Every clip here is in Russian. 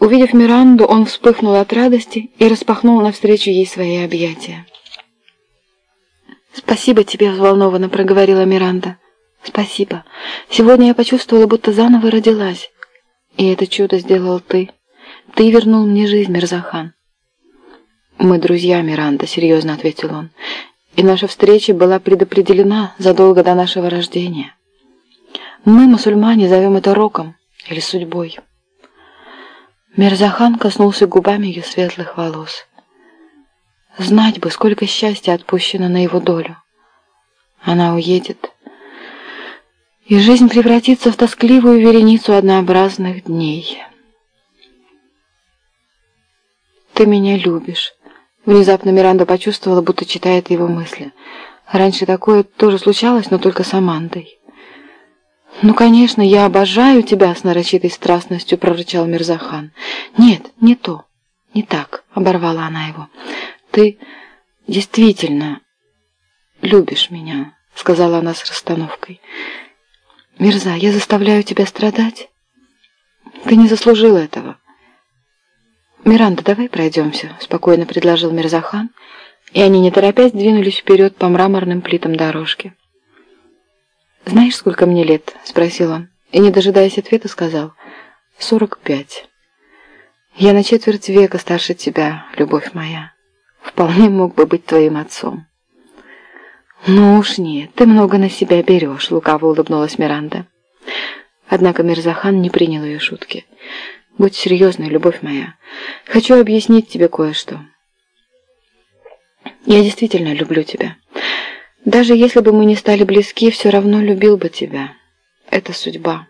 Увидев Миранду, он вспыхнул от радости и распахнул навстречу ей свои объятия. «Спасибо тебе», — взволнованно проговорила Миранда. «Спасибо. Сегодня я почувствовала, будто заново родилась. И это чудо сделал ты. Ты вернул мне жизнь, Мирзахан». «Мы друзья, Миранда», — серьезно ответил он. «И наша встреча была предопределена задолго до нашего рождения. Мы, мусульмане, зовем это роком или судьбой». Мирзахан коснулся губами ее светлых волос. Знать бы, сколько счастья отпущено на его долю. Она уедет, и жизнь превратится в тоскливую вереницу однообразных дней. «Ты меня любишь», — внезапно Миранда почувствовала, будто читает его мысли. Раньше такое тоже случалось, но только с Амандой. «Ну, конечно, я обожаю тебя с нарочитой страстностью», — прорычал Мирзахан. «Нет, не то, не так», — оборвала она его. «Ты действительно любишь меня», — сказала она с расстановкой. «Мирза, я заставляю тебя страдать? Ты не заслужил этого». «Миранда, давай пройдемся», — спокойно предложил Мирзахан, и они, не торопясь, двинулись вперед по мраморным плитам дорожки. «Знаешь, сколько мне лет?» — спросил он, и, не дожидаясь ответа, сказал «сорок пять». «Я на четверть века старше тебя, любовь моя» вполне мог бы быть твоим отцом. «Ну уж нет, ты много на себя берешь», — лукаво улыбнулась Миранда. Однако Мирзахан не принял ее шутки. «Будь серьезной, любовь моя. Хочу объяснить тебе кое-что. Я действительно люблю тебя. Даже если бы мы не стали близки, все равно любил бы тебя. Это судьба.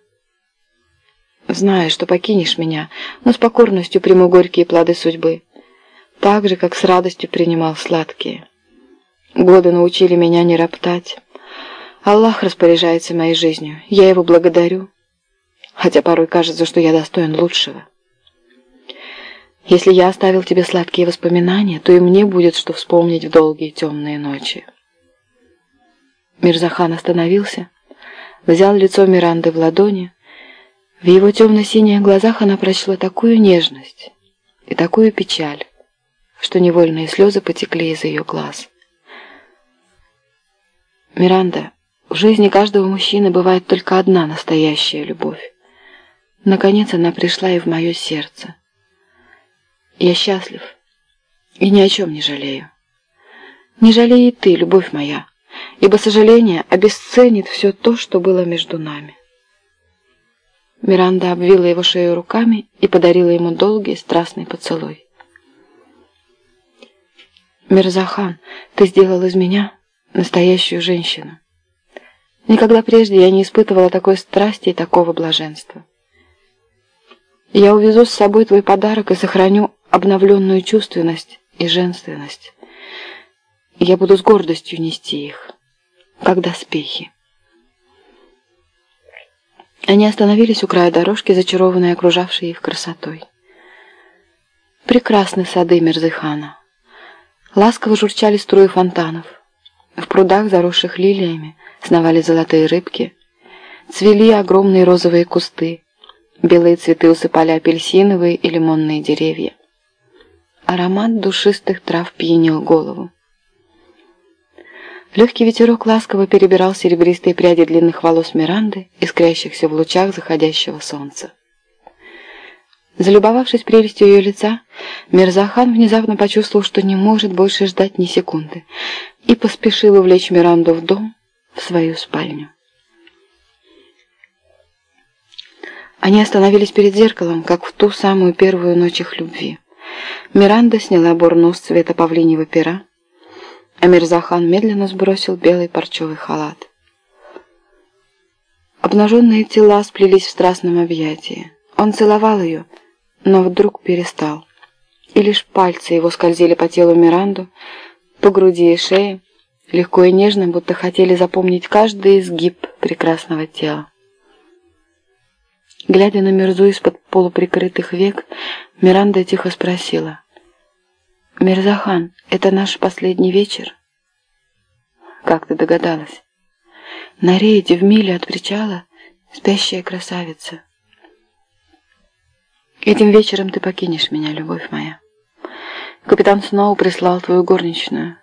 Знаю, что покинешь меня, но с покорностью приму горькие плоды судьбы так же, как с радостью принимал сладкие. Годы научили меня не роптать. Аллах распоряжается моей жизнью, я его благодарю, хотя порой кажется, что я достоин лучшего. Если я оставил тебе сладкие воспоминания, то и мне будет что вспомнить в долгие темные ночи. Мирзахан остановился, взял лицо Миранды в ладони. В его темно-синих глазах она прочла такую нежность и такую печаль, что невольные слезы потекли из ее глаз. «Миранда, в жизни каждого мужчины бывает только одна настоящая любовь. Наконец она пришла и в мое сердце. Я счастлив и ни о чем не жалею. Не жалей и ты, любовь моя, ибо сожаление обесценит все то, что было между нами». Миранда обвила его шею руками и подарила ему долгий страстный поцелуй. Мирзахан, ты сделал из меня настоящую женщину. Никогда прежде я не испытывала такой страсти и такого блаженства. Я увезу с собой твой подарок и сохраню обновленную чувственность и женственность. Я буду с гордостью нести их, как доспехи. Они остановились у края дорожки, зачарованные окружавшей их красотой. Прекрасны сады Мирзыхана. Ласково журчали струи фонтанов. В прудах, заросших лилиями, сновали золотые рыбки. Цвели огромные розовые кусты. Белые цветы усыпали апельсиновые и лимонные деревья. Аромат душистых трав пьянил голову. Легкий ветерок ласково перебирал серебристые пряди длинных волос Миранды, искрящихся в лучах заходящего солнца. Залюбовавшись прелестью ее лица, Мирзахан внезапно почувствовал, что не может больше ждать ни секунды, и поспешил увлечь Миранду в дом, в свою спальню. Они остановились перед зеркалом, как в ту самую первую ночь их любви. Миранда сняла бурнус цвета павлиньего пера, а Мирзахан медленно сбросил белый парчевый халат. Обнаженные тела сплелись в страстном объятии. Он целовал ее, но вдруг перестал. И лишь пальцы его скользили по телу Миранду, по груди и шее, легко и нежно, будто хотели запомнить каждый изгиб прекрасного тела. Глядя на Мирзу из-под полуприкрытых век, Миранда тихо спросила. «Мирзахан, это наш последний вечер?» «Как ты догадалась?» «На рейде в миле от причала спящая красавица». Этим вечером ты покинешь меня, любовь моя. Капитан снова прислал твою горничную.